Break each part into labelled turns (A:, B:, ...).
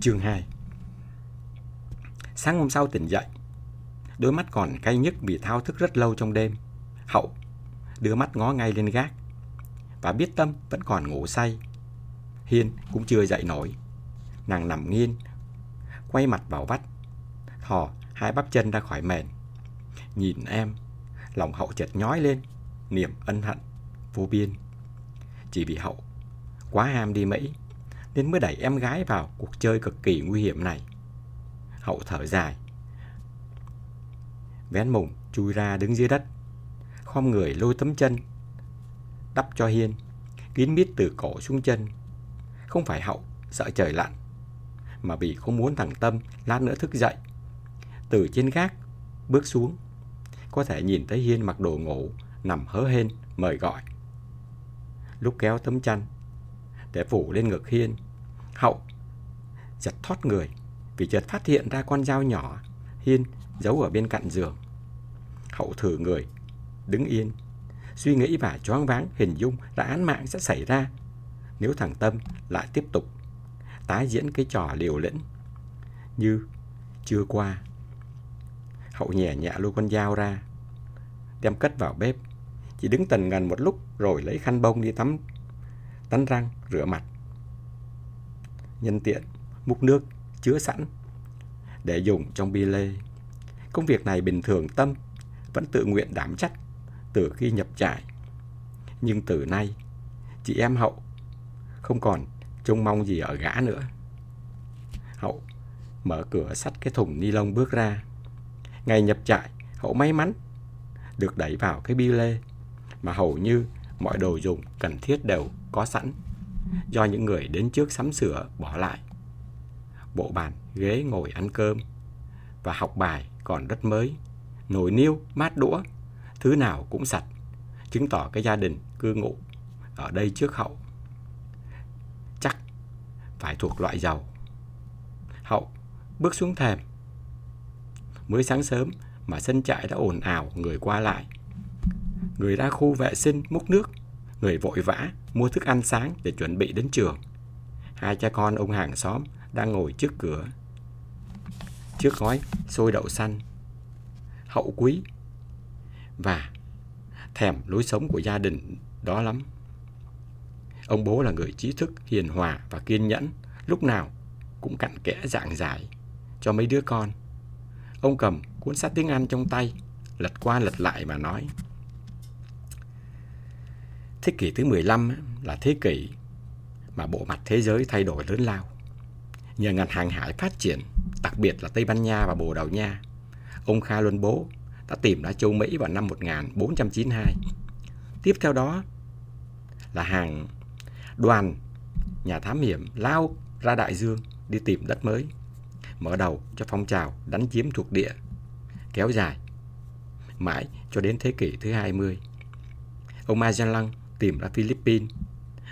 A: Chương 2 Sáng hôm sau tỉnh dậy, đôi mắt còn cay nhức vì thao thức rất lâu trong đêm. Hậu đưa mắt ngó ngay lên gác và biết Tâm vẫn còn ngủ say. Hiên cũng chưa dậy nổi. Nàng nằm nghiêng, quay mặt vào vách, thò hai bắp chân ra khỏi mền. Nhìn em, lòng Hậu chợt nhói lên, niềm ân hận vô biên. Chỉ vì Hậu quá ham đi Mỹ nên mới đẩy em gái vào cuộc chơi cực kỳ nguy hiểm này. Hậu thở dài. Vén mùng chui ra đứng dưới đất. Khom người lôi tấm chân. Đắp cho Hiên. Kín mít từ cổ xuống chân. Không phải Hậu sợ trời lạnh. Mà vì không muốn thằng Tâm lát nữa thức dậy. Từ trên gác bước xuống. Có thể nhìn thấy Hiên mặc đồ ngủ nằm hớ hên mời gọi. Lúc kéo tấm chăn để phủ lên ngực Hiên. Hậu giật thoát người vì chợt phát hiện ra con dao nhỏ Hiên giấu ở bên cạnh giường. Hậu thử người, đứng yên, suy nghĩ và choáng váng hình dung là án mạng sẽ xảy ra nếu thằng Tâm lại tiếp tục tái diễn cái trò liều lĩnh như chưa qua. Hậu nhẹ nhẹ lôi con dao ra, đem cất vào bếp, chỉ đứng tần ngần một lúc rồi lấy khăn bông đi tắm, tắm răng, rửa mặt. Nhân tiện, múc nước chứa sẵn để dùng trong bi lê. Công việc này bình thường Tâm vẫn tự nguyện đảm trách từ khi nhập trại. Nhưng từ nay, chị em Hậu không còn trông mong gì ở gã nữa. Hậu mở cửa sắt cái thùng ni lông bước ra. Ngày nhập trại, Hậu may mắn được đẩy vào cái bi lê mà hầu như mọi đồ dùng cần thiết đều có sẵn do những người đến trước sắm sửa bỏ lại. Bộ bàn, ghế ngồi ăn cơm và học bài còn rất mới. Nồi niêu, mát đũa, thứ nào cũng sạch, chứng tỏ cái gia đình cư ngụ ở đây trước hậu. Chắc phải thuộc loại giàu. Hậu bước xuống thềm. Mới sáng sớm mà sân trại đã ồn ào người qua lại. Người ra khu vệ sinh múc nước, người vội vã mua thức ăn sáng để chuẩn bị đến trường. Hai cha con ông hàng xóm đang ngồi trước cửa. Trước gói xôi đậu xanh, hậu quý và thèm lối sống của gia đình đó lắm. Ông bố là người trí thức, hiền hòa và kiên nhẫn, lúc nào cũng cặn kẽ dạng giải cho mấy đứa con. Ông cầm cuốn sách tiếng Anh trong tay, lật qua lật lại mà nói. Thế kỷ thứ 15 là thế kỷ mà bộ mặt thế giới thay đổi lớn lao. Nhờ ngành hàng hải phát triển, đặc biệt là Tây Ban Nha và Bồ Đào Nha, ông Kha Luân Bố đã tìm ra châu Mỹ vào năm 1492. Tiếp theo đó là hàng đoàn nhà thám hiểm lao ra đại dương đi tìm đất mới, mở đầu cho phong trào đánh chiếm thuộc địa, kéo dài mãi cho đến thế kỷ thứ 20. Ông Magellan tìm ra Philippines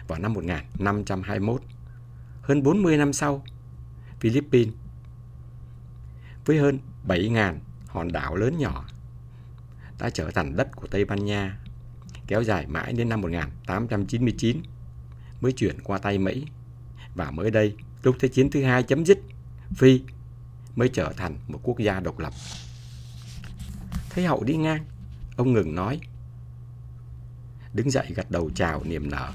A: vào năm 1521. Hơn 40 năm sau, Philippines với hơn 7.000 hòn đảo lớn nhỏ đã trở thành đất của Tây Ban Nha, kéo dài mãi đến năm 1899 mới chuyển qua tay Mỹ. Và mới đây, lúc Thế chiến thứ hai chấm dứt, Phi mới trở thành một quốc gia độc lập. Thấy hậu đi ngang, ông ngừng nói. Đứng dậy gật đầu chào niềm nở.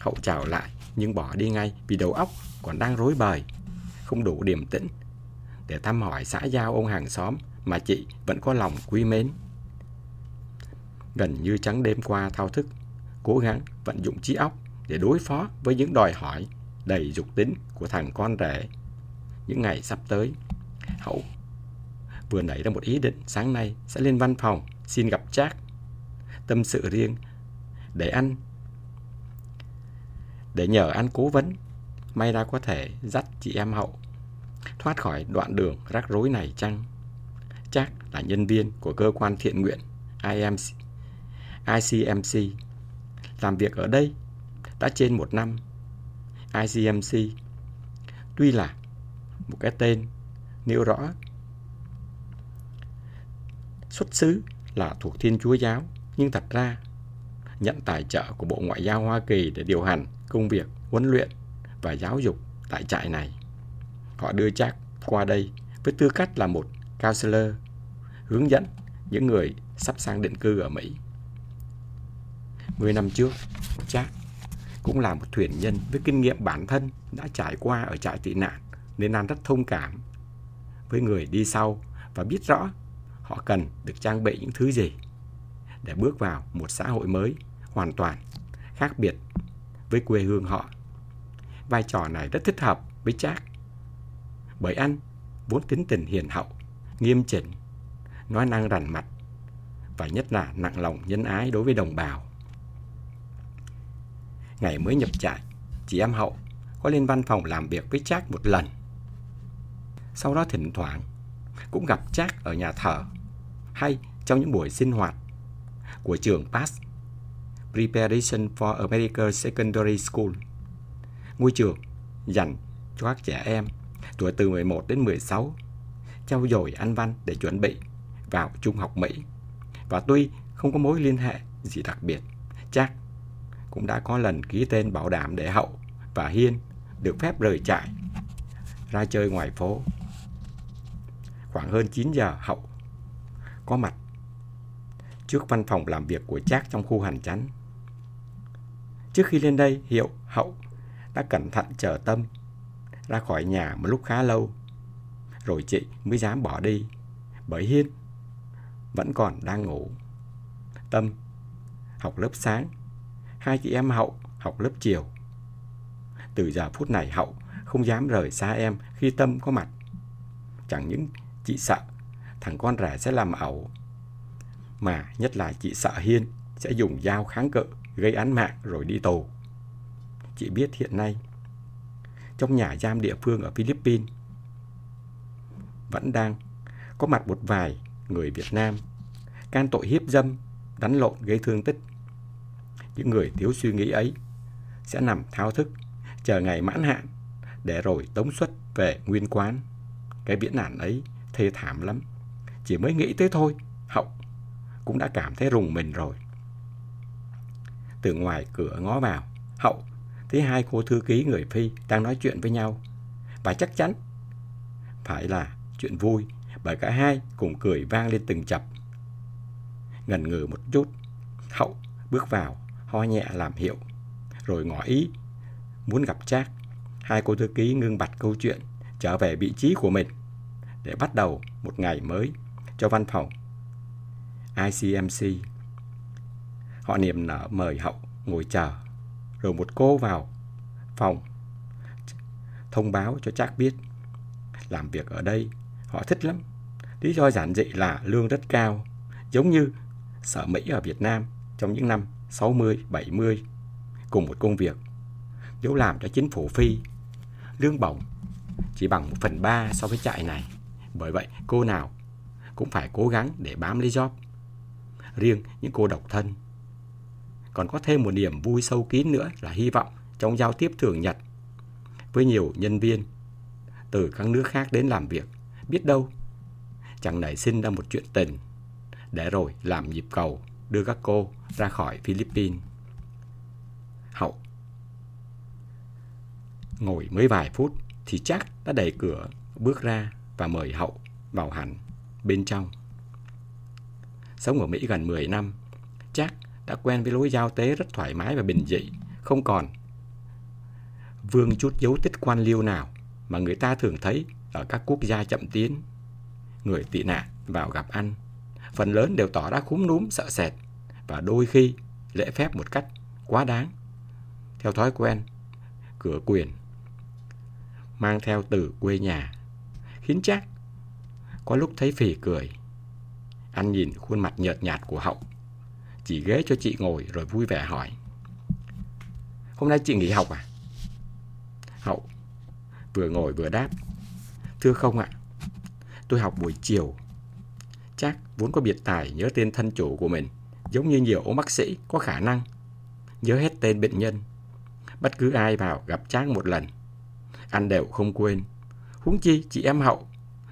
A: Hậu chào lại nhưng bỏ đi ngay vì đầu óc còn đang rối bời, không đủ điềm tĩnh để thăm hỏi xã giao ông hàng xóm mà chị vẫn có lòng quý mến. Gần như trắng đêm qua thao thức, cố gắng vận dụng trí óc để đối phó với những đòi hỏi đầy dục tính của thằng con rể. Những ngày sắp tới, Hậu vừa nảy ra một ý định sáng nay sẽ lên văn phòng xin gặp Jack. Tâm sự riêng để ăn. Để nhờ ăn cố vấn may ra có thể dắt chị em hậu thoát khỏi đoạn đường rắc rối này chăng? Chắc là nhân viên của cơ quan thiện nguyện IMC, ICMC làm việc ở đây đã trên một năm. ICMC tuy là một cái tên nêu rõ. Xuất xứ là thuộc Thiên Chúa Giáo nhưng thật ra nhận tài trợ của Bộ Ngoại giao Hoa Kỳ để điều hành công việc huấn luyện và giáo dục tại trại này. Họ đưa Jack qua đây với tư cách là một counselor, hướng dẫn những người sắp sang định cư ở Mỹ. Mười năm trước, Jack cũng là một thuyền nhân với kinh nghiệm bản thân đã trải qua ở trại tị nạn nên anh rất thông cảm với người đi sau và biết rõ họ cần được trang bị những thứ gì để bước vào một xã hội mới hoàn toàn khác biệt với quê hương họ. Vai trò này rất thích hợp với Jack bởi anh vốn tính tình hiền hậu, nghiêm chỉnh, nói năng rành mạch và nhất là nặng lòng nhân ái đối với đồng bào. Ngày mới nhập trại, chị em Hậu có lên văn phòng làm việc với Jack một lần. Sau đó thỉnh thoảng cũng gặp Jack ở nhà thờ hay trong những buổi sinh hoạt của trường PASS Preparation for American Secondary School ngôi trường dành cho các trẻ em tuổi từ 11 đến 16 trau dồi anh văn để chuẩn bị vào trung học Mỹ. Và tuy không có mối liên hệ gì đặc biệt, chắc cũng đã có lần ký tên bảo đảm để Hậu và Hiên được phép rời trại ra chơi ngoài phố. Khoảng hơn 9 giờ Hậu có mặt trước văn phòng làm việc của Trác trong khu hành chánh. Trước khi lên đây, Hiệu Hậu đã cẩn thận chờ Tâm ra khỏi nhà một lúc khá lâu. Rồi chị mới dám bỏ đi, bởi Hiên vẫn còn đang ngủ. Tâm học lớp sáng, hai chị em Hậu học lớp chiều. Từ giờ phút này Hậu không dám rời xa em khi Tâm có mặt. Chẳng những chị sợ thằng con rể sẽ làm ẩu, mà nhất là chị sợ Hiên sẽ dùng dao kháng cự, gây án mạng rồi đi tù. Chị biết hiện nay trong nhà giam địa phương ở Philippines vẫn đang có mặt một vài người Việt Nam can tội hiếp dâm, đánh lộn gây thương tích. Những người thiếu suy nghĩ ấy sẽ nằm thao thức, chờ ngày mãn hạn để rồi tống xuất về nguyên quán. Cái viễn nạn ấy thê thảm lắm. Chỉ mới nghĩ tới thôi, cũng đã cảm thấy rùng mình rồi. Từ ngoài cửa ngó vào, Hậu thấy hai cô thư ký người Phi đang nói chuyện với nhau. Và chắc chắn phải là chuyện vui bởi cả hai cùng cười vang lên từng chập. Ngần ngừ một chút, Hậu bước vào, ho nhẹ làm hiệu, rồi ngỏ ý muốn gặp Trác. Hai cô thư ký ngưng bặt câu chuyện, trở về vị trí của mình để bắt đầu một ngày mới cho văn phòng ICMC. Họ niềm nở mời Hậu ngồi chờ rồi một cô vào phòng thông báo cho Trác biết làm việc ở đây họ thích lắm. Lý do giản dị là lương rất cao, giống như sở Mỹ ở Việt Nam trong những năm 60, 70 cùng một công việc. Nếu làm cho chính phủ Phi, lương bổng chỉ bằng 1 phần 3 so với trại này. Bởi vậy, cô nào cũng phải cố gắng để bám lấy job. Riêng những cô độc thân còn có thêm một niềm vui sâu kín nữa là hy vọng trong giao tiếp thường nhật với nhiều nhân viên từ các nước khác đến làm việc. Biết đâu, chẳng nảy sinh ra một chuyện tình để rồi làm nhịp cầu đưa các cô ra khỏi Philippines. Hậu ngồi mới vài phút thì chắc đã đẩy cửa bước ra và mời Hậu vào hẳn bên trong. Sống ở Mỹ gần 10 năm, chắc đã quen với lối giao tế rất thoải mái và bình dị, không còn vương chút dấu tích quan liêu nào mà người ta thường thấy ở các quốc gia chậm tiến. Người tị nạn vào gặp anh, phần lớn đều tỏ ra khúm núm sợ sệt và đôi khi lễ phép một cách quá đáng. Theo thói quen, cửa quyền mang theo từ quê nhà, khiến chắc có lúc thấy phì cười. Anh nhìn khuôn mặt nhợt nhạt của Hậu chỉ ghế cho chị ngồi rồi vui vẻ hỏi. Hôm nay chị nghỉ học à? Hậu vừa ngồi vừa đáp. Thưa không ạ, tôi học buổi chiều. Chắc vốn có biệt tài nhớ tên thân chủ của mình, giống như nhiều ông bác sĩ có khả năng. Nhớ hết tên bệnh nhân. Bất cứ ai vào gặp Trác một lần, anh đều không quên. Huống chi chị em Hậu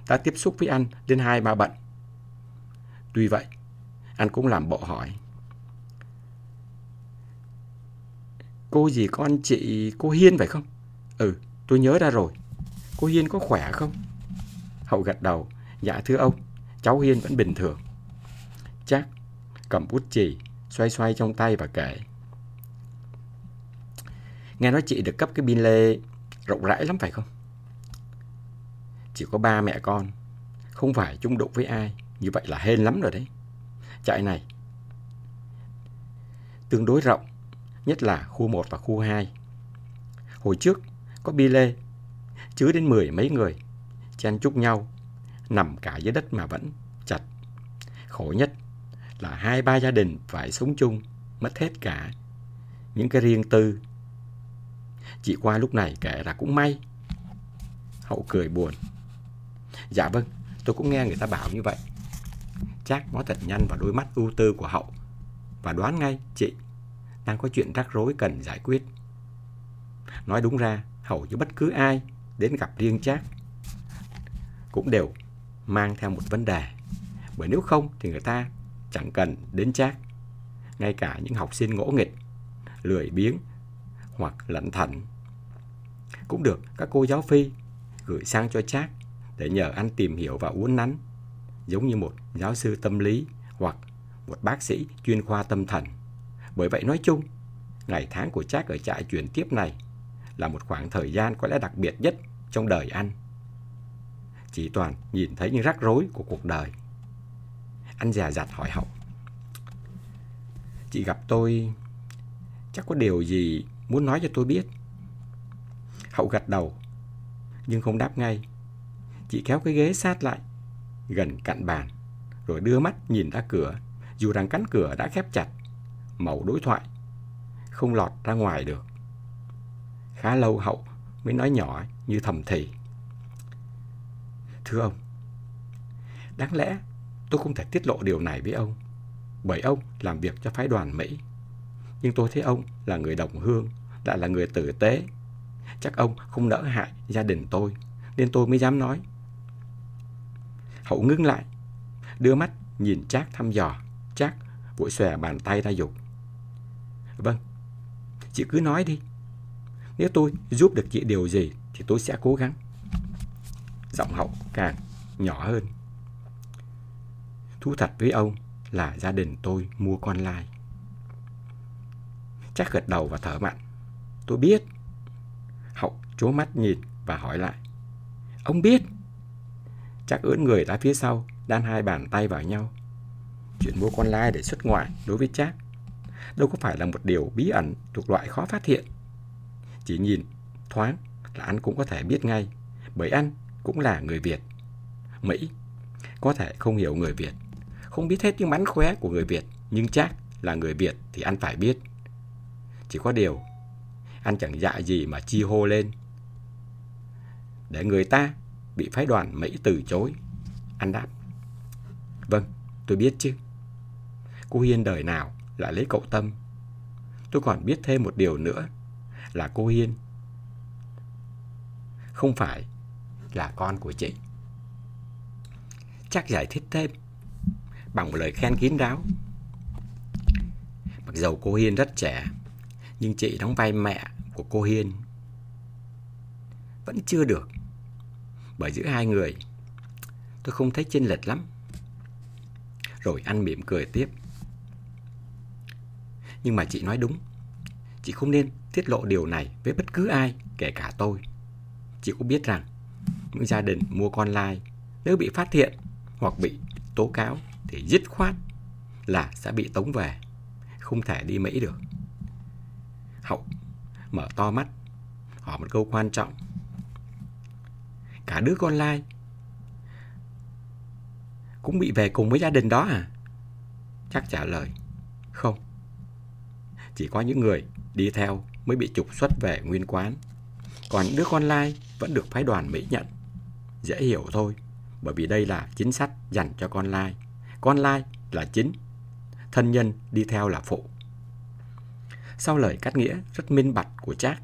A: đã tiếp xúc với anh lên hai ba bận. Tuy vậy, anh cũng làm bộ hỏi. Cô gì con chị, cô Hiên phải không? Ừ, tôi nhớ ra rồi. Cô Hiên có khỏe không? Hậu gật đầu. Dạ thưa ông, cháu Hiên vẫn bình thường. Chắc cầm bút chì, xoay xoay trong tay và kể. Nghe nói chị được cấp cái pin lê rộng rãi lắm phải không? Chỉ có ba mẹ con, không phải chung đụng với ai, như vậy là hên lắm rồi đấy. Trại này tương đối rộng, nhất là khu 1 và khu 2. Hồi trước có bi lê, chứa đến mười mấy người, chen chúc nhau, nằm cả dưới đất mà vẫn chặt. Khổ nhất là hai ba gia đình phải sống chung, mất hết cả những cái riêng tư. Chị qua lúc này kể là cũng may. Hậu cười buồn. Dạ vâng, tôi cũng nghe người ta bảo như vậy. Chắc bó thật nhanh vào đôi mắt ưu tư của Hậu và đoán ngay chị đang có chuyện rắc rối cần giải quyết. Nói đúng ra, hầu như bất cứ ai đến gặp riêng chát cũng đều mang theo một vấn đề. Bởi nếu không thì người ta chẳng cần đến chát Ngay cả những học sinh ngỗ nghịch, lười biếng hoặc lẩn thận cũng được các cô giáo phi gửi sang cho chát để nhờ anh tìm hiểu và uốn nắn giống như một giáo sư tâm lý hoặc một bác sĩ chuyên khoa tâm thần. Bởi vậy nói chung, ngày tháng của Trác ở trại chuyển tiếp này là một khoảng thời gian có lẽ đặc biệt nhất trong đời anh. Chỉ toàn nhìn thấy những rắc rối của cuộc đời. Anh già dặt hỏi Hậu. Chị gặp tôi chắc có điều gì muốn nói cho tôi biết. Hậu gật đầu, nhưng không đáp ngay. Chị kéo cái ghế sát lại, gần cạnh bàn, rồi đưa mắt nhìn ra cửa, dù rằng cánh cửa đã khép chặt. Màu đối thoại không lọt ra ngoài được. Khá lâu hậu mới nói nhỏ như thầm thì. Thưa ông, đáng lẽ tôi không thể tiết lộ điều này với ông, bởi ông làm việc cho phái đoàn Mỹ. Nhưng tôi thấy ông là người đồng hương, lại là người tử tế. Chắc ông không nỡ hại gia đình tôi, nên tôi mới dám nói. Hậu ngưng lại, đưa mắt nhìn Trác thăm dò. Trác vội xòe bàn tay ra dục. Vâng, chị cứ nói đi. Nếu tôi giúp được chị điều gì thì tôi sẽ cố gắng. Giọng hậu càng nhỏ hơn. Thú thật với ông là gia đình tôi mua con lai. Chắc gật đầu và thở mặn. Tôi biết. Hậu chố mắt nhìn và hỏi lại. Ông biết. Chắc ướn người ra phía sau, đan hai bàn tay vào nhau. Chuyện mua con lai để xuất ngoại đối với Trác đâu có phải là một điều bí ẩn thuộc loại khó phát hiện. Chỉ nhìn thoáng là anh cũng có thể biết ngay, bởi anh cũng là người Việt. Mỹ có thể không hiểu người Việt, không biết hết những mánh khóe của người Việt, nhưng chắc là người Việt thì anh phải biết. Chỉ có điều, anh chẳng dạ gì mà chi hô lên. Để người ta bị phái đoàn Mỹ từ chối. Anh đáp. Vâng, tôi biết chứ. Cô Hiên đời nào lại lấy cậu Tâm. Tôi còn biết thêm một điều nữa là cô Hiên không phải là con của chị. Chắc giải thích thêm bằng một lời khen kín đáo. Mặc dầu cô Hiên rất trẻ, nhưng chị đóng vai mẹ của cô Hiên vẫn chưa được. Bởi giữa hai người, tôi không thấy chênh lệch lắm. Rồi anh mỉm cười tiếp. Nhưng mà chị nói đúng. Chị không nên tiết lộ điều này với bất cứ ai, kể cả tôi. Chị cũng biết rằng những gia đình mua con lai nếu bị phát hiện hoặc bị tố cáo thì dứt khoát là sẽ bị tống về, không thể đi Mỹ được. Hậu mở to mắt, hỏi một câu quan trọng. Cả đứa con lai cũng bị về cùng với gia đình đó à? Chắc trả lời, không chỉ có những người đi theo mới bị trục xuất về nguyên quán. Còn đứa con lai vẫn được phái đoàn Mỹ nhận. Dễ hiểu thôi, bởi vì đây là chính sách dành cho con lai. Con lai là chính, thân nhân đi theo là phụ. Sau lời cắt nghĩa rất minh bạch của Trác,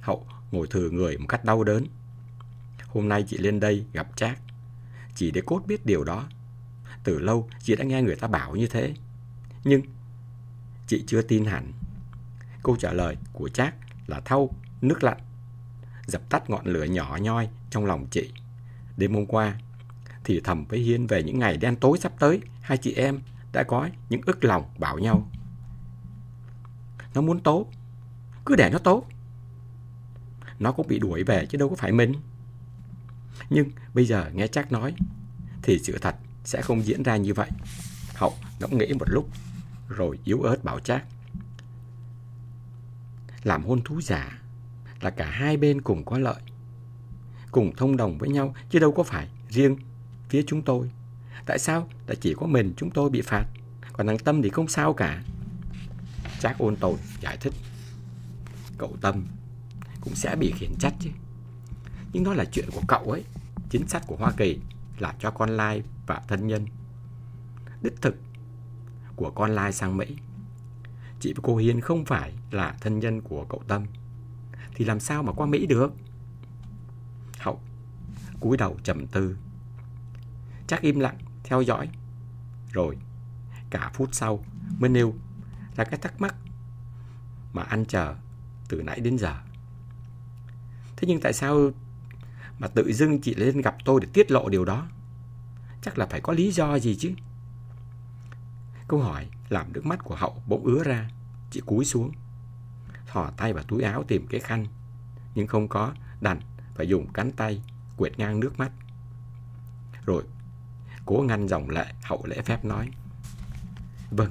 A: Hậu ngồi thừa người một cách đau đớn. Hôm nay chị lên đây gặp Trác, chỉ để cốt biết điều đó. Từ lâu chị đã nghe người ta bảo như thế. Nhưng Chị chưa tin hẳn. Câu trả lời của Trác là thau nước lạnh. dập tắt ngọn lửa nhỏ nhoi trong lòng chị. Đêm hôm qua, thì thầm với Hiên về những ngày đen tối sắp tới, hai chị em đã có những ức lòng bảo nhau. Nó muốn tố, cứ để nó tố. Nó cũng bị đuổi về chứ đâu có phải mình. Nhưng bây giờ nghe chắc nói, thì sự thật sẽ không diễn ra như vậy. Hậu ngẫm nghĩ một lúc, rồi yếu ớt bảo chắc. Làm hôn thú giả là cả hai bên cùng có lợi. Cùng thông đồng với nhau chứ đâu có phải riêng phía chúng tôi. Tại sao lại chỉ có mình chúng tôi bị phạt, còn thằng Tâm thì không sao cả? Chắc ôn tồn giải thích. Cậu Tâm cũng sẽ bị khiển trách chứ. Nhưng đó là chuyện của cậu ấy. Chính sách của Hoa Kỳ là cho con lai và thân nhân. Đích thực của con lai sang Mỹ. Chị và cô Hiên không phải là thân nhân của cậu Tâm. Thì làm sao mà qua Mỹ được? Hậu, cúi đầu trầm tư. Chắc im lặng, theo dõi. Rồi, cả phút sau mới nêu ra cái thắc mắc mà anh chờ từ nãy đến giờ. Thế nhưng tại sao mà tự dưng chị lên gặp tôi để tiết lộ điều đó? Chắc là phải có lý do gì chứ. Câu hỏi làm nước mắt của Hậu bỗng ứa ra. Chị cúi xuống, thò tay vào túi áo tìm cái khăn, nhưng không có, đành phải dùng cánh tay quệt ngang nước mắt. Rồi, cố ngăn dòng lệ, Hậu lễ phép nói. Vâng,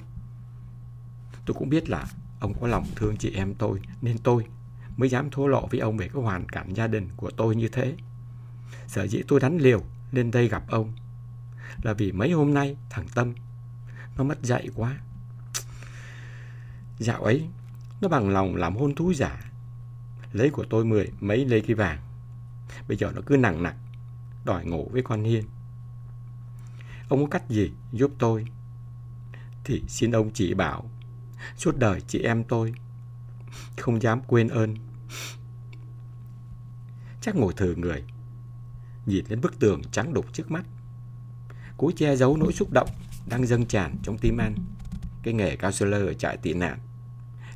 A: tôi cũng biết là ông có lòng thương chị em tôi, nên tôi mới dám thô lộ với ông về cái hoàn cảnh gia đình của tôi như thế. Sở dĩ tôi đánh liều lên đây gặp ông là vì mấy hôm nay thằng Tâm nó mất dạy quá. Dạo ấy, nó bằng lòng làm hôn thú giả. Lấy của tôi mười mấy lê cái vàng. Bây giờ nó cứ nặng nặng, đòi ngủ với con Hiên. Ông có cách gì giúp tôi? Thì xin ông chỉ bảo, suốt đời chị em tôi không dám quên ơn. Chắc ngồi thử người, nhìn lên bức tường trắng đục trước mắt. Cố che giấu nỗi xúc động đang dâng tràn trong tim anh. Cái nghề cao counselor ở trại tị nạn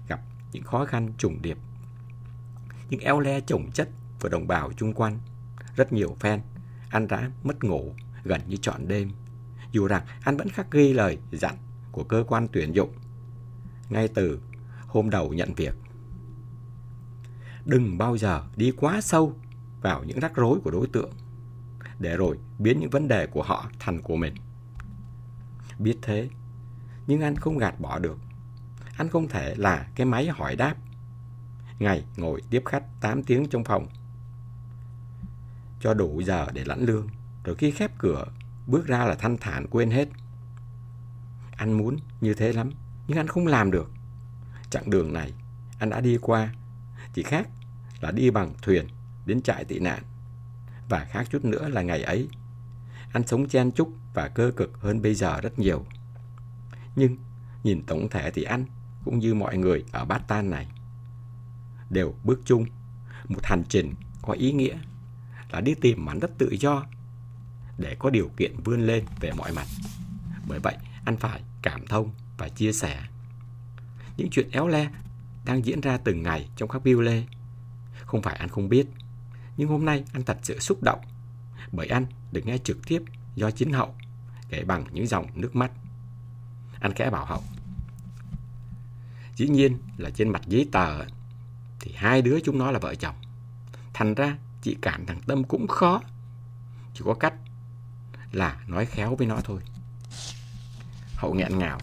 A: gặp những khó khăn trùng điệp. Những eo le chồng chất và đồng bào chung quanh. Rất nhiều fan, anh đã mất ngủ gần như trọn đêm. Dù rằng anh vẫn khắc ghi lời dặn của cơ quan tuyển dụng ngay từ hôm đầu nhận việc. Đừng bao giờ đi quá sâu vào những rắc rối của đối tượng để rồi biến những vấn đề của họ thành của mình. Biết thế, nhưng anh không gạt bỏ được. Anh không thể là cái máy hỏi đáp. Ngày ngồi tiếp khách 8 tiếng trong phòng. Cho đủ giờ để lãnh lương. Rồi khi khép cửa, bước ra là thanh thản quên hết. Anh muốn như thế lắm, nhưng anh không làm được. Chặng đường này, anh đã đi qua. Chỉ khác là đi bằng thuyền đến trại tị nạn. Và khác chút nữa là ngày ấy, anh sống chen chúc và cơ cực hơn bây giờ rất nhiều. Nhưng nhìn tổng thể thì anh cũng như mọi người ở Bát Tan này đều bước chung một hành trình có ý nghĩa là đi tìm mảnh đất tự do để có điều kiện vươn lên về mọi mặt. Bởi vậy, anh phải cảm thông và chia sẻ. Những chuyện éo le đang diễn ra từng ngày trong các biêu lê. Không phải anh không biết, nhưng hôm nay anh thật sự xúc động, bởi anh được nghe trực tiếp do chính Hậu kể bằng những dòng nước mắt. Anh khẽ bảo Hậu. Dĩ nhiên là trên mặt giấy tờ thì hai đứa chúng nó là vợ chồng. Thành ra chị cảm thằng Tâm cũng khó. Chỉ có cách là nói khéo với nó thôi. Hậu nghẹn ngào.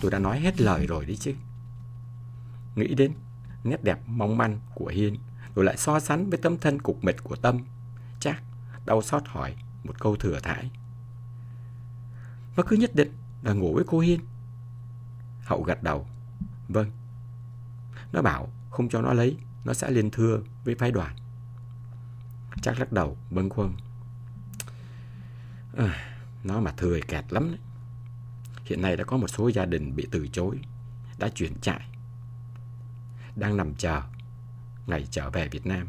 A: Tôi đã nói hết lời rồi đấy chứ. Nghĩ đến nét đẹp mong manh của Hiên rồi lại so sánh với tâm thân cục mịch của Tâm. Chắc đau xót hỏi một câu thừa thải. Nó cứ nhất định là ngủ với cô Hiên. Hậu gật đầu. Vâng. Nó bảo không cho nó lấy, nó sẽ liên thưa với phái đoàn. Chắc lắc đầu, bâng khuâng. À, nó mà thừa kẹt lắm đấy. Hiện nay đã có một số gia đình bị từ chối, đã chuyển trại. Đang nằm chờ ngày trở về Việt Nam.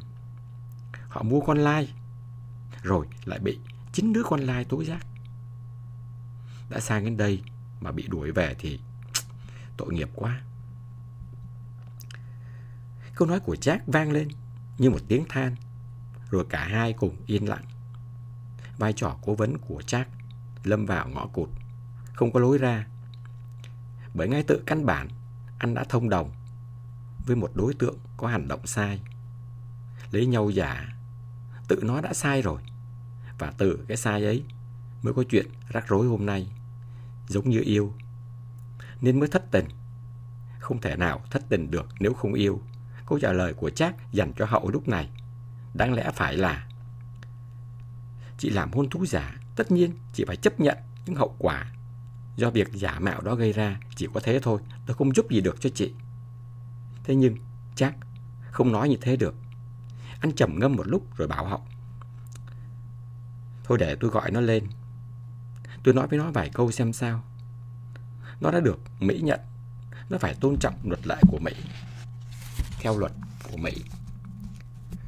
A: Họ mua con lai, rồi lại bị chính đứa con lai tố giác. Đã sang đến đây mà bị đuổi về thì tội nghiệp quá. Câu nói của Jack vang lên như một tiếng than, rồi cả hai cùng yên lặng. Vai trò cố vấn của Jack lâm vào ngõ cụt, không có lối ra. Bởi ngay tự căn bản, anh đã thông đồng với một đối tượng có hành động sai. Lấy nhau giả, tự nó đã sai rồi. Và từ cái sai ấy mới có chuyện rắc rối hôm nay. Giống như yêu, nên mới thất tình. Không thể nào thất tình được nếu không yêu. Câu trả lời của Trác dành cho Hậu lúc này đáng lẽ phải là Chị làm hôn thú giả, tất nhiên chị phải chấp nhận những hậu quả do việc giả mạo đó gây ra, chỉ có thế thôi, tôi không giúp gì được cho chị. Thế nhưng, chắc không nói như thế được. Anh trầm ngâm một lúc rồi bảo họ Thôi để tôi gọi nó lên. Tôi nói với nó vài câu xem sao. Nó đã được Mỹ nhận. Nó phải tôn trọng luật lệ của Mỹ. Theo luật của Mỹ.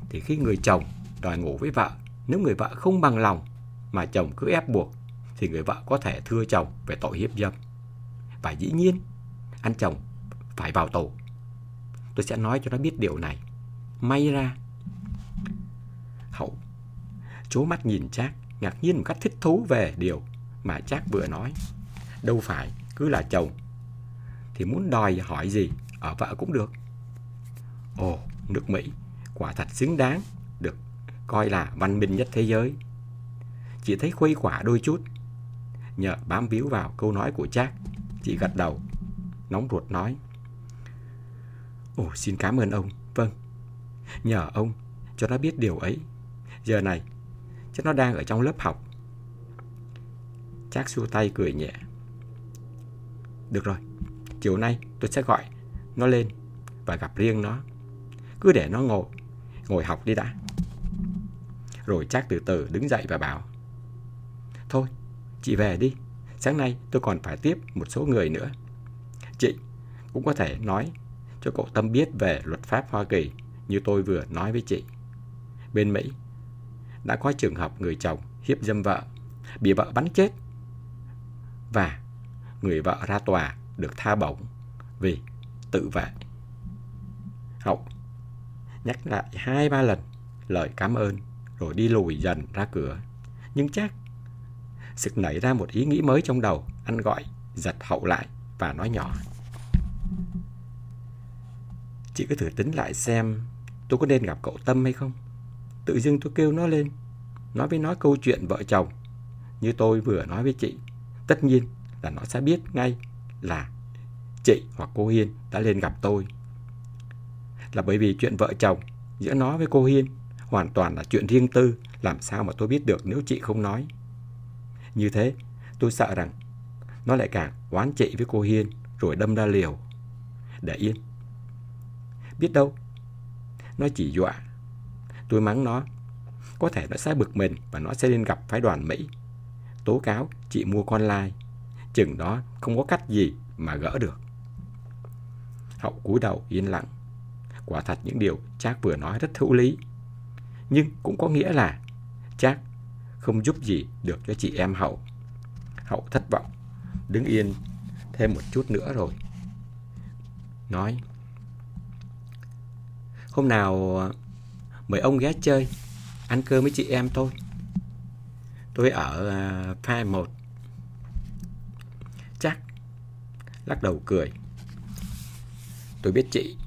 A: Thì khi người chồng đòi ngủ với vợ, nếu người vợ không bằng lòng mà chồng cứ ép buộc, thì người vợ có thể thưa chồng về tội hiếp dâm. Và dĩ nhiên, anh chồng phải vào tù. Tôi sẽ nói cho nó biết điều này. May ra. Hậu chố mắt nhìn Trác, ngạc nhiên một cách thích thú về điều mà Trác vừa nói. Đâu phải cứ là chồng thì muốn đòi hỏi gì ở vợ cũng được. Ồ, nước Mỹ quả thật xứng đáng được coi là văn minh nhất thế giới. Chị thấy khuây quả đôi chút. Nhờ bám víu vào câu nói của Trác, chị gật đầu, nóng ruột nói. Ồ, xin cảm ơn ông. Vâng, nhờ ông cho nó biết điều ấy. Giờ này, chắc nó đang ở trong lớp học. Trác xua tay cười nhẹ. Được rồi, chiều nay tôi sẽ gọi nó lên và gặp riêng nó. Cứ để nó ngồi, ngồi học đi đã. Rồi Trác từ từ đứng dậy và bảo. Thôi, chị về đi. Sáng nay tôi còn phải tiếp một số người nữa. Chị cũng có thể nói cho cậu Tâm biết về luật pháp Hoa Kỳ như tôi vừa nói với chị. Bên Mỹ đã có trường hợp người chồng hiếp dâm vợ, bị vợ bắn chết và người vợ ra tòa được tha bổng vì tự vệ. Hậu nhắc lại hai ba lần lời cảm ơn rồi đi lùi dần ra cửa. Nhưng chắc sực nảy ra một ý nghĩ mới trong đầu, anh gọi giật hậu lại và nói nhỏ. Chị cứ thử tính lại xem tôi có nên gặp cậu Tâm hay không. Tự dưng tôi kêu nó lên, nói với nó câu chuyện vợ chồng. Như tôi vừa nói với chị, tất nhiên là nó sẽ biết ngay là chị hoặc cô Hiên đã lên gặp tôi. Là bởi vì chuyện vợ chồng giữa nó với cô Hiên hoàn toàn là chuyện riêng tư, làm sao mà tôi biết được nếu chị không nói. Như thế, tôi sợ rằng nó lại càng oán chị với cô Hiên rồi đâm ra liều. Để yên. Biết đâu, nó chỉ dọa. Tôi mắng nó. Có thể nó sẽ bực mình và nó sẽ lên gặp phái đoàn Mỹ. Tố cáo chị mua con lai. Chừng đó không có cách gì mà gỡ được. Hậu cúi đầu yên lặng. Quả thật những điều Trác vừa nói rất hữu lý. Nhưng cũng có nghĩa là Trác không giúp gì được cho chị em Hậu. Hậu thất vọng, đứng yên thêm một chút nữa rồi. Nói, hôm nào mời ông ghé chơi, ăn cơm với chị em tôi. Tôi ở à, uh, phai một. Chắc, lắc đầu cười. Tôi biết chị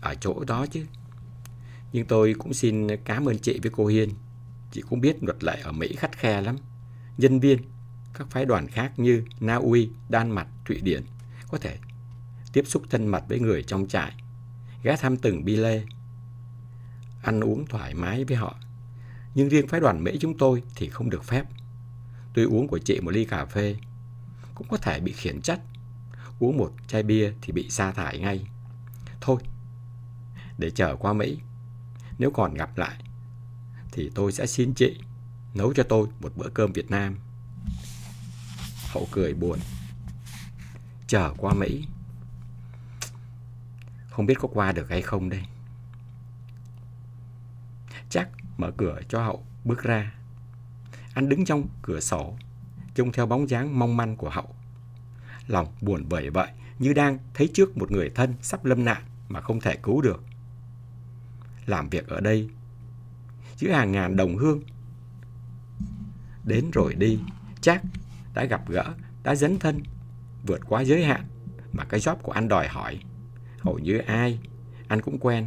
A: ở chỗ đó chứ. Nhưng tôi cũng xin cảm ơn chị với cô Hiên Chị cũng biết luật lệ ở Mỹ khắt khe lắm. Nhân viên các phái đoàn khác như Na Uy, Đan Mạch, Thụy Điển có thể tiếp xúc thân mật với người trong trại, ghé thăm từng bi lê, ăn uống thoải mái với họ. Nhưng riêng phái đoàn Mỹ chúng tôi thì không được phép. Tôi uống của chị một ly cà phê, cũng có thể bị khiển trách. Uống một chai bia thì bị sa thải ngay. Thôi, để chờ qua Mỹ, nếu còn gặp lại thì tôi sẽ xin chị nấu cho tôi một bữa cơm Việt Nam. Hậu cười buồn. Chờ qua Mỹ. Không biết có qua được hay không đây. Chắc mở cửa cho Hậu bước ra. Anh đứng trong cửa sổ, trông theo bóng dáng mong manh của Hậu. Lòng buồn vẩy vậy như đang thấy trước một người thân sắp lâm nạn mà không thể cứu được. làm việc ở đây giữa hàng ngàn đồng hương. Đến rồi đi, chắc đã gặp gỡ, đã dấn thân, vượt quá giới hạn mà cái job của anh đòi hỏi. Hầu như ai, anh cũng quen.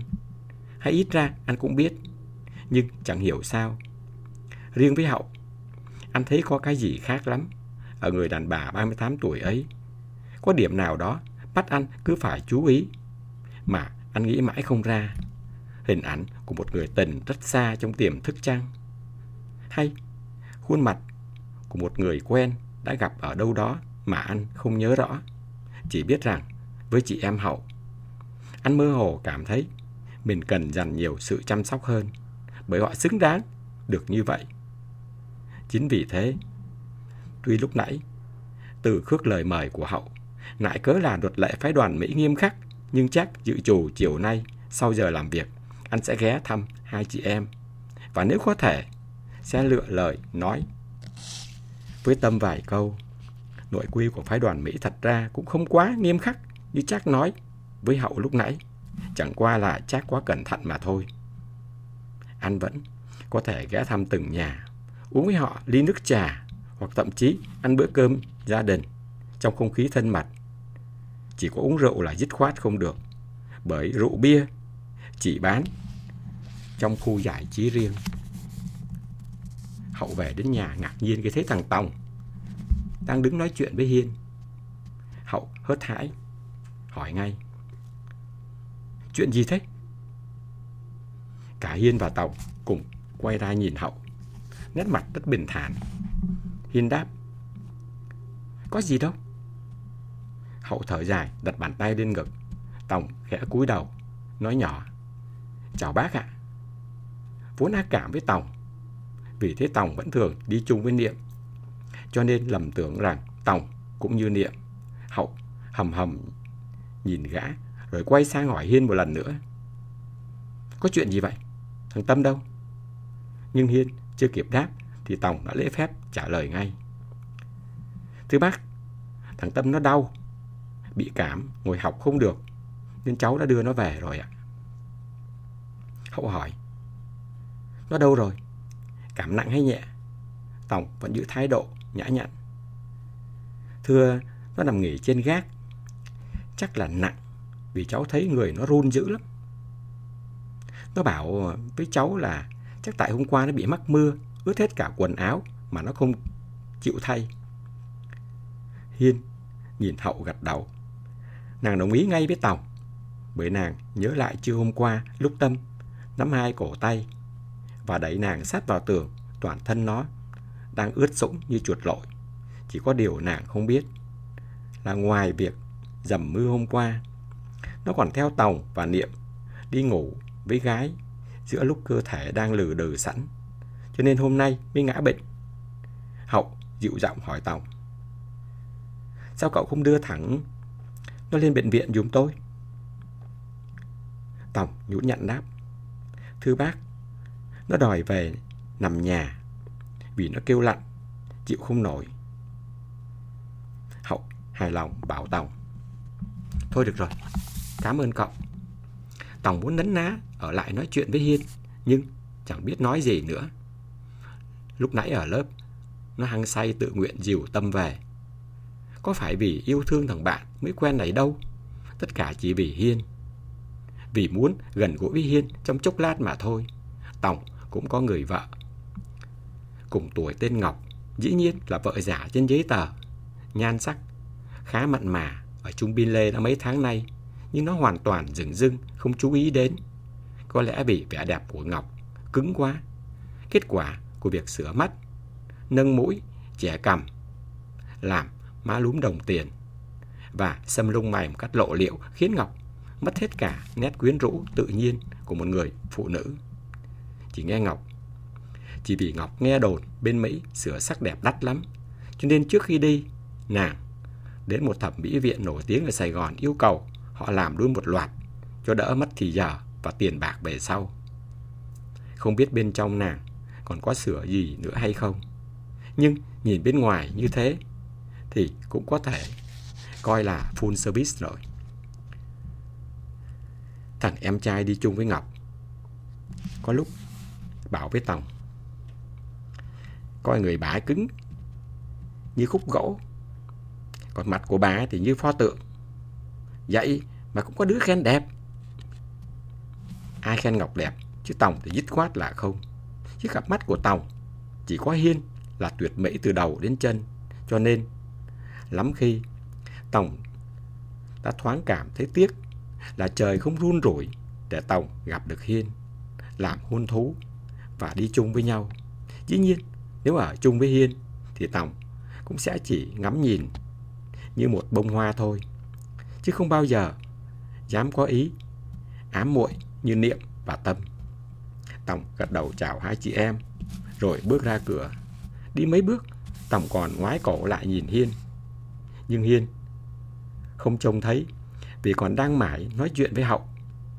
A: Hay ít ra anh cũng biết, nhưng chẳng hiểu sao. Riêng với Hậu, anh thấy có cái gì khác lắm ở người đàn bà 38 tuổi ấy. Có điểm nào đó bắt anh cứ phải chú ý, mà anh nghĩ mãi không ra hình ảnh của một người tình rất xa trong tiềm thức chăng? Hay khuôn mặt của một người quen đã gặp ở đâu đó mà anh không nhớ rõ. Chỉ biết rằng với chị em Hậu, anh mơ hồ cảm thấy mình cần dành nhiều sự chăm sóc hơn bởi họ xứng đáng được như vậy. Chính vì thế, tuy lúc nãy từ khước lời mời của Hậu, lại cớ là luật lệ phái đoàn Mỹ nghiêm khắc, nhưng chắc dự trù chiều nay sau giờ làm việc anh sẽ ghé thăm hai chị em. Và nếu có thể, sẽ lựa lời nói. Với tâm vài câu, nội quy của phái đoàn Mỹ thật ra cũng không quá nghiêm khắc như chắc nói với Hậu lúc nãy. Chẳng qua là chắc quá cẩn thận mà thôi. Anh vẫn có thể ghé thăm từng nhà, uống với họ ly nước trà hoặc thậm chí ăn bữa cơm gia đình trong không khí thân mật. Chỉ có uống rượu là dứt khoát không được, bởi rượu bia chỉ bán trong khu giải trí riêng. Hậu về đến nhà ngạc nhiên khi thấy thằng Tòng đang đứng nói chuyện với Hiên. Hậu hớt hãi hỏi ngay. Chuyện gì thế? Cả Hiên và Tòng cùng quay ra nhìn Hậu, nét mặt rất bình thản. Hiên đáp. Có gì đâu. Hậu thở dài, đặt bàn tay lên ngực. Tòng khẽ cúi đầu, nói nhỏ. Chào bác ạ. À vốn ác cảm với Tòng. Vì thế Tòng vẫn thường đi chung với Niệm. Cho nên lầm tưởng rằng Tòng cũng như Niệm. Hậu hầm hầm nhìn gã rồi quay sang hỏi Hiên một lần nữa. Có chuyện gì vậy? Thằng Tâm đâu? Nhưng Hiên chưa kịp đáp thì Tòng đã lễ phép trả lời ngay. Thưa bác, thằng Tâm nó đau, bị cảm, ngồi học không được, nên cháu đã đưa nó về rồi ạ. Hậu hỏi, nó đâu rồi? Cảm nặng hay nhẹ? Tòng vẫn giữ thái độ nhã nhặn. Thưa, nó nằm nghỉ trên gác. Chắc là nặng, vì cháu thấy người nó run dữ lắm. Nó bảo với cháu là chắc tại hôm qua nó bị mắc mưa, ướt hết cả quần áo mà nó không chịu thay. Hiên nhìn Hậu gật đầu. Nàng đồng ý ngay với Tòng, bởi nàng nhớ lại chưa hôm qua lúc Tâm nắm hai cổ tay và đẩy nàng sát vào tường, toàn thân nó đang ướt sũng như chuột lội. Chỉ có điều nàng không biết là ngoài việc dầm mưa hôm qua, nó còn theo Tòng và Niệm đi ngủ với gái giữa lúc cơ thể đang lừ đừ sẵn. Cho nên hôm nay mới ngã bệnh. Hậu dịu giọng hỏi Tòng. Sao cậu không đưa thẳng nó lên bệnh viện giùm tôi? Tòng nhũn nhận đáp. Thưa bác, nó đòi về nằm nhà vì nó kêu lạnh, chịu không nổi. Hậu hài lòng bảo Tòng. Thôi được rồi, cảm ơn cậu. Tòng muốn nấn ná ở lại nói chuyện với Hiên, nhưng chẳng biết nói gì nữa. Lúc nãy ở lớp, nó hăng say tự nguyện dìu Tâm về. Có phải vì yêu thương thằng bạn mới quen này đâu, tất cả chỉ vì Hiên. Vì muốn gần gũi với Hiên trong chốc lát mà thôi. Tòng cũng có người vợ. Cùng tuổi tên Ngọc, dĩ nhiên là vợ giả trên giấy tờ. Nhan sắc, khá mặn mà, ở Trung Biên Lê đã mấy tháng nay, nhưng nó hoàn toàn dừng dưng, không chú ý đến. Có lẽ vì vẻ đẹp của Ngọc cứng quá. Kết quả của việc sửa mắt, nâng mũi, trẻ cằm, làm má lúm đồng tiền và xâm lông mày một cách lộ liễu khiến Ngọc mất hết cả nét quyến rũ tự nhiên của một người phụ nữ chỉ nghe Ngọc. Chỉ vì Ngọc nghe đồn bên Mỹ sửa sắc đẹp đắt lắm. Cho nên trước khi đi, nàng đến một thẩm mỹ viện nổi tiếng ở Sài Gòn yêu cầu họ làm luôn một loạt, cho đỡ mất thì giờ và tiền bạc về sau. Không biết bên trong nàng còn có sửa gì nữa hay không. Nhưng nhìn bên ngoài như thế thì cũng có thể coi là full service rồi. Thằng em trai đi chung với Ngọc có lúc bảo với Tòng, coi người bà cứng như khúc gỗ còn mặt của bà thì như pho tượng vậy mà cũng có đứa khen đẹp. Ai khen Ngọc đẹp chứ Tòng thì dứt khoát là không. Chứ cặp mắt của Tòng chỉ có Hiên là tuyệt mỹ từ đầu đến chân. Cho nên lắm khi Tòng đã thoáng cảm thấy tiếc là trời không run rủi để Tòng gặp được Hiên làm hôn thú và đi chung với nhau. Dĩ nhiên, nếu ở chung với Hiên thì Tòng cũng sẽ chỉ ngắm nhìn như một bông hoa thôi, chứ không bao giờ dám có ý ám muội như Niệm và Tâm. Tòng gật đầu chào hai chị em, rồi bước ra cửa. Đi mấy bước, Tòng còn ngoái cổ lại nhìn Hiên. Nhưng Hiên không trông thấy vì còn đang mãi nói chuyện với Hậu.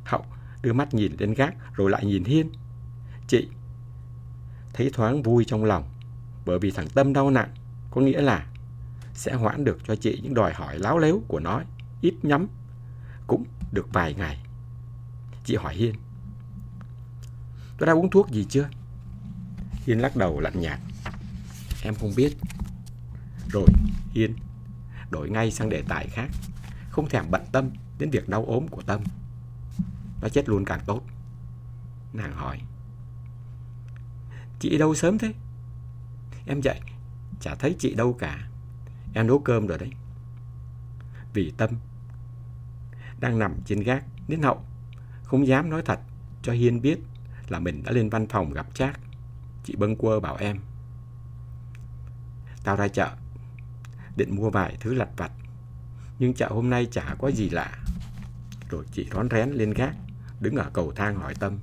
A: Hậu đưa mắt nhìn lên gác rồi lại nhìn Hiên. Chị thấy thoáng vui trong lòng bởi vì thằng Tâm đau nặng có nghĩa là sẽ hoãn được cho chị những đòi hỏi láo lếu của nó ít nhắm, cũng được vài ngày. Chị hỏi Hiên, Tôi đã uống thuốc gì chưa? Hiên lắc đầu lạnh nhạt, Em không biết Rồi Hiên đổi ngay sang đề tài khác, Không thèm bận tâm đến việc đau ốm của Tâm Nó chết luôn càng tốt Nàng hỏi, Chị đâu sớm thế? Em dậy, Chả thấy chị đâu cả Em nấu cơm rồi đấy Vì Tâm đang nằm trên gác nín hậu Không dám nói thật cho Hiên biết là mình đã lên văn phòng gặp Trác. Chị bâng quơ bảo em. Tao ra chợ, định mua vài thứ lặt vặt. Nhưng chợ hôm nay chả có gì lạ. Rồi chị rón rén lên gác, đứng ở cầu thang hỏi Tâm.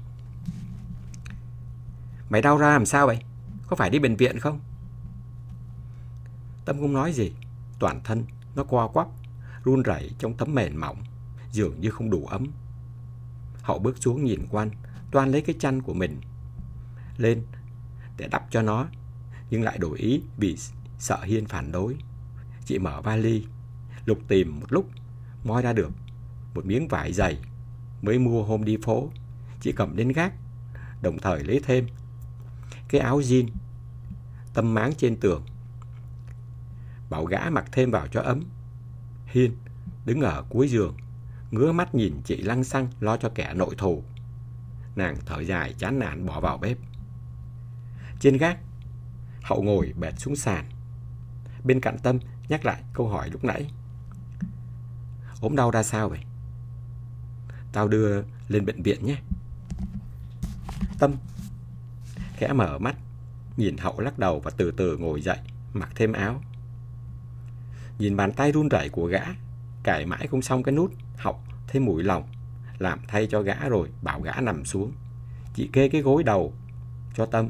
A: Mày đau ra làm sao vậy? Có phải đi bệnh viện không? Tâm không nói gì. Toàn thân nó co quắp, run rẩy trong tấm mền mỏng, dường như không đủ ấm. Hậu bước xuống nhìn quanh, toan lấy cái chăn của mình lên để đắp cho nó, nhưng lại đổi ý vì sợ Hiên phản đối. Chị mở vali, lục tìm một lúc, moi ra được một miếng vải dày mới mua hôm đi phố. Chị cầm đến gác, đồng thời lấy thêm cái áo jean tâm máng trên tường. Bảo gã mặc thêm vào cho ấm. Hiên đứng ở cuối giường, ngứa mắt nhìn chị lăng xăng lo cho kẻ nội thù. Nàng thở dài chán nản bỏ vào bếp. Trên gác, Hậu ngồi bệt xuống sàn. Bên cạnh Tâm nhắc lại câu hỏi lúc nãy. ốm đau ra sao vậy? Tao đưa lên bệnh viện nhé. Tâm khẽ mở mắt, nhìn Hậu lắc đầu và từ từ ngồi dậy, mặc thêm áo. Nhìn bàn tay run rẩy của gã, cài mãi không xong cái nút, Hậu thấy mũi lòng làm thay cho gã rồi bảo gã nằm xuống. Chị kê cái gối đầu cho Tâm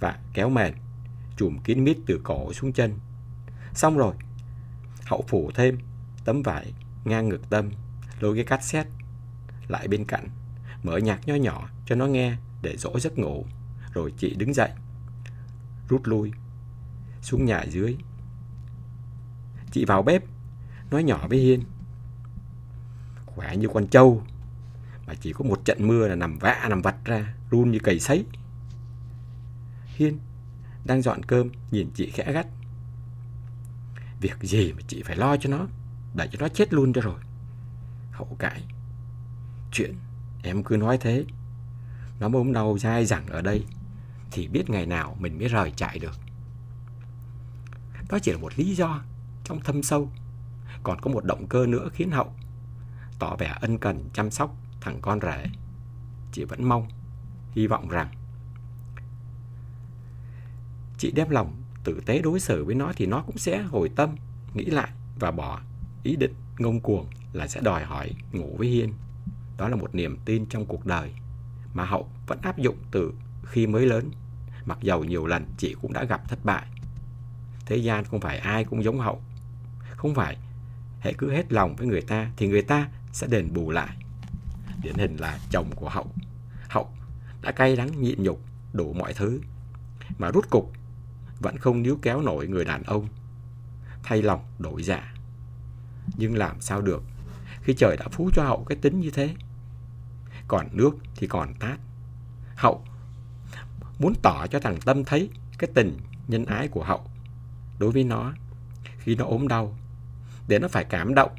A: và kéo mền, chùm kín mít từ cổ xuống chân. Xong rồi, hậu phủ thêm tấm vải ngang ngực Tâm, lôi cái cassette lại bên cạnh, mở nhạc nho nhỏ cho nó nghe để dỗ giấc ngủ. Rồi chị đứng dậy, rút lui, xuống nhà dưới. Chị vào bếp, nói nhỏ với Hiên. Khỏe như con trâu, mà chỉ có một trận mưa là nằm vã nằm vặt ra run như cầy sấy. Hiên đang dọn cơm nhìn chị khẽ gắt. Việc gì mà chị phải lo cho nó để cho nó chết luôn cho rồi. Hậu cãi. Chuyện em cứ nói thế. Nó ốm đau dai dẳng ở đây thì biết ngày nào mình mới rời chạy được. Đó chỉ là một lý do trong thâm sâu. Còn có một động cơ nữa khiến hậu tỏ vẻ ân cần chăm sóc thằng con rể. Chị vẫn mong, hy vọng rằng chị đem lòng tử tế đối xử với nó thì nó cũng sẽ hồi tâm, nghĩ lại và bỏ ý định ngông cuồng là sẽ đòi hỏi ngủ với Hiên. Đó là một niềm tin trong cuộc đời mà Hậu vẫn áp dụng từ khi mới lớn. Mặc dầu nhiều lần chị cũng đã gặp thất bại. Thế gian không phải ai cũng giống Hậu. Không phải hãy cứ hết lòng với người ta thì người ta sẽ đền bù lại điển hình là chồng của Hậu. Hậu đã cay đắng nhịn nhục đủ mọi thứ, mà rút cục vẫn không níu kéo nổi người đàn ông, thay lòng đổi dạ. Nhưng làm sao được khi trời đã phú cho Hậu cái tính như thế? Còn nước thì còn tát. Hậu muốn tỏ cho thằng Tâm thấy cái tình nhân ái của Hậu đối với nó khi nó ốm đau để nó phải cảm động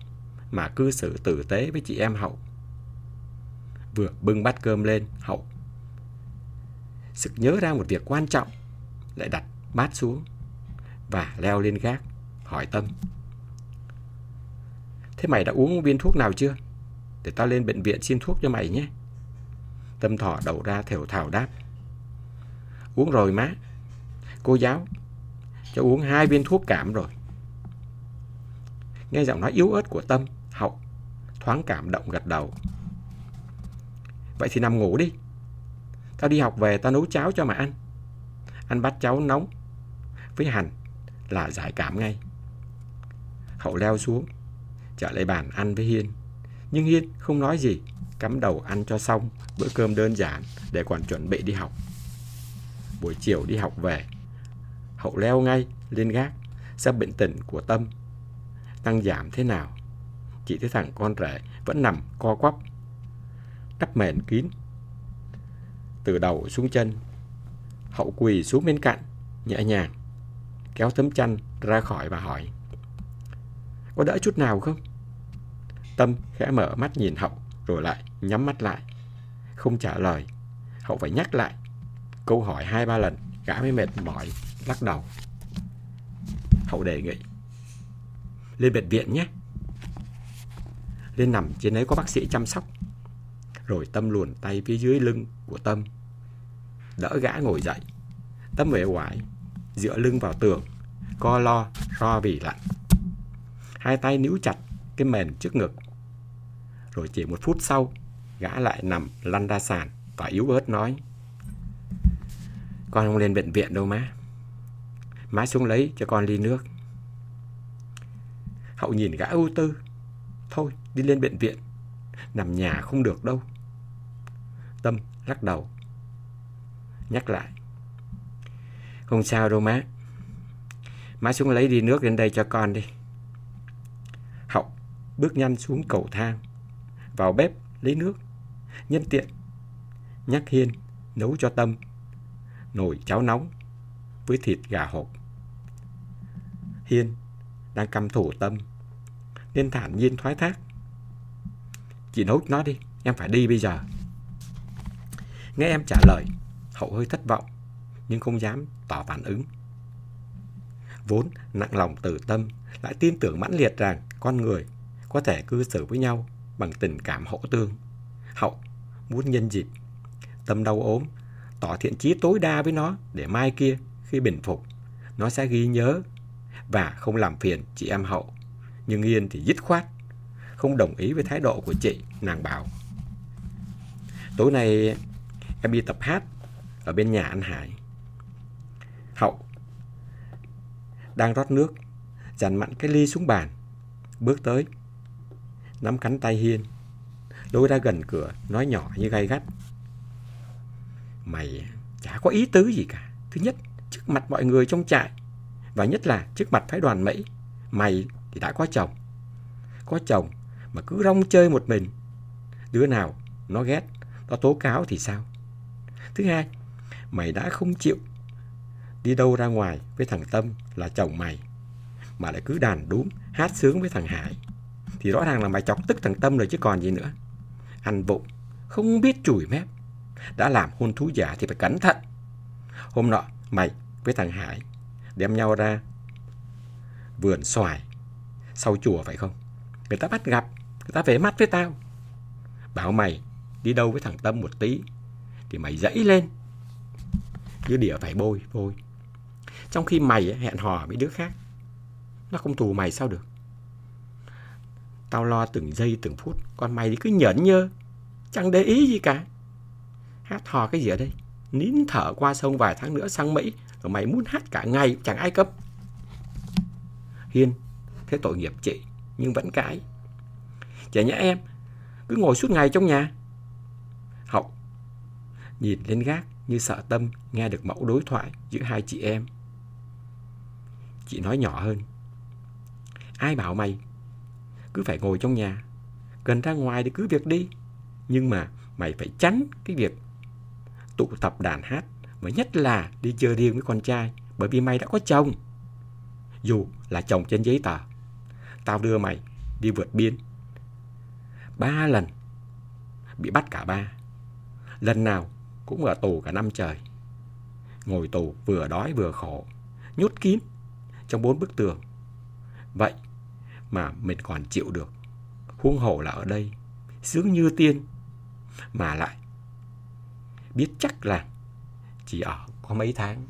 A: mà cư xử tử tế với chị em Hậu. Vừa bưng bát cơm lên, Hậu sực nhớ ra một việc quan trọng, lại đặt bát xuống và leo lên gác, hỏi Tâm. Thế mày đã uống viên thuốc nào chưa? Để tao lên bệnh viện xin thuốc cho mày nhé. Tâm thỏ đầu ra thều thào đáp. Uống rồi má. Cô giáo, cho uống hai viên thuốc cảm rồi. Nghe giọng nói yếu ớt của Tâm, thoáng cảm động gật đầu. Vậy thì nằm ngủ đi. Tao đi học về tao nấu cháo cho mà ăn. Ăn bát cháo nóng với hành là giải cảm ngay. Hậu leo xuống, trở lại bàn ăn với Hiên. Nhưng Hiên không nói gì, cắm đầu ăn cho xong bữa cơm đơn giản để còn chuẩn bị đi học. Buổi chiều đi học về, Hậu leo ngay lên gác xem bệnh tình của Tâm tăng giảm thế nào. Chỉ thấy thằng con rể vẫn nằm co quắp, đắp mền kín. Từ đầu xuống chân, Hậu quỳ xuống bên cạnh, nhẹ nhàng, kéo tấm chăn ra khỏi và hỏi. Có đỡ chút nào không? Tâm khẽ mở mắt nhìn Hậu rồi lại nhắm mắt lại. Không trả lời, Hậu phải nhắc lại. Câu hỏi hai ba lần, gã mới mệt mỏi, lắc đầu. Hậu đề nghị. Lên bệnh viện nhé. Lên nằm trên ấy có bác sĩ chăm sóc. Rồi Tâm luồn tay phía dưới lưng của Tâm. Đỡ gã ngồi dậy. Tâm về ngoài, dựa lưng vào tường, co lo, ro vì lạnh. Hai tay níu chặt cái mền trước ngực. Rồi chỉ một phút sau, gã lại nằm lăn ra sàn và yếu ớt nói. Con không lên bệnh viện đâu má. Má xuống lấy cho con ly nước. Hậu nhìn gã ưu tư. Thôi, đi lên bệnh viện. Nằm nhà không được đâu. Tâm lắc đầu. Nhắc lại. Không sao đâu má. Má xuống lấy đi nước đến đây cho con đi. Hậu bước nhanh xuống cầu thang. Vào bếp lấy nước. Nhân tiện. Nhắc Hiên nấu cho Tâm. Nồi cháo nóng với thịt gà hộp. Hiên đang căm thủ Tâm, nên thản nhiên thoái thác. Chị nấu nó đi, em phải đi bây giờ. Nghe em trả lời, Hậu hơi thất vọng, nhưng không dám tỏ phản ứng. Vốn nặng lòng từ tâm, lại tin tưởng mãn liệt rằng con người có thể cư xử với nhau bằng tình cảm hỗ tương. Hậu muốn nhân dịp, tâm đau ốm, tỏ thiện chí tối đa với nó để mai kia khi bình phục, nó sẽ ghi nhớ và không làm phiền chị em Hậu nhưng Yên thì dứt khoát, không đồng ý với thái độ của chị, nàng bảo. Tối nay em đi tập hát ở bên nhà anh Hải. Hậu đang rót nước, dàn mặn cái ly xuống bàn, bước tới, nắm cánh tay Hiên, lôi ra gần cửa, nói nhỏ như gay gắt. Mày chả có ý tứ gì cả. Thứ nhất, trước mặt mọi người trong trại, và nhất là trước mặt phái đoàn Mỹ, mày thì đã có chồng. Có chồng mà cứ rong chơi một mình. Đứa nào nó ghét, nó tố cáo thì sao? Thứ hai, mày đã không chịu đi đâu ra ngoài với thằng Tâm là chồng mày mà lại cứ đàn đúng hát sướng với thằng Hải thì rõ ràng là mày chọc tức thằng Tâm rồi chứ còn gì nữa. Ăn vụng, không biết chùi mép. Đã làm hôn thú giả thì phải cẩn thận. Hôm nọ, mày với thằng Hải đem nhau ra vườn xoài sau chùa phải không? Người ta bắt gặp, người ta về mắt với tao. Bảo mày đi đâu với thằng Tâm một tí thì mày dẫy lên. Như đỉa phải bôi, bôi. Trong khi mày hẹn hò với đứa khác, nó không thù mày sao được? Tao lo từng giây từng phút, còn mày thì cứ nhẫn nhơ, chẳng để ý gì cả. Hát hò cái gì ở đây? Nín thở qua sông vài tháng nữa sang Mỹ, rồi mày muốn hát cả ngày chẳng ai cấp. Hiên Thế tội nghiệp chị Nhưng vẫn cãi Chả nhà em Cứ ngồi suốt ngày trong nhà. Học. Nhìn lên gác như sợ tâm Nghe được mẫu đối thoại giữa hai chị em. Chị nói nhỏ hơn. Ai bảo mày? Cứ phải ngồi trong nhà. Cần ra ngoài thì cứ việc đi. Nhưng mà mày phải tránh cái việc tụ tập đàn hát và nhất là đi chơi riêng với con trai bởi vì mày đã có chồng. Dù là chồng trên giấy tờ, tao đưa mày đi vượt biên. Ba lần, bị bắt cả ba. Lần nào cũng ở tù cả năm trời. Ngồi tù vừa đói vừa khổ, nhốt kín trong bốn bức tường. Vậy mà mình còn chịu được. Huống hồ là ở đây, sướng như tiên, mà lại biết chắc là chỉ ở có mấy tháng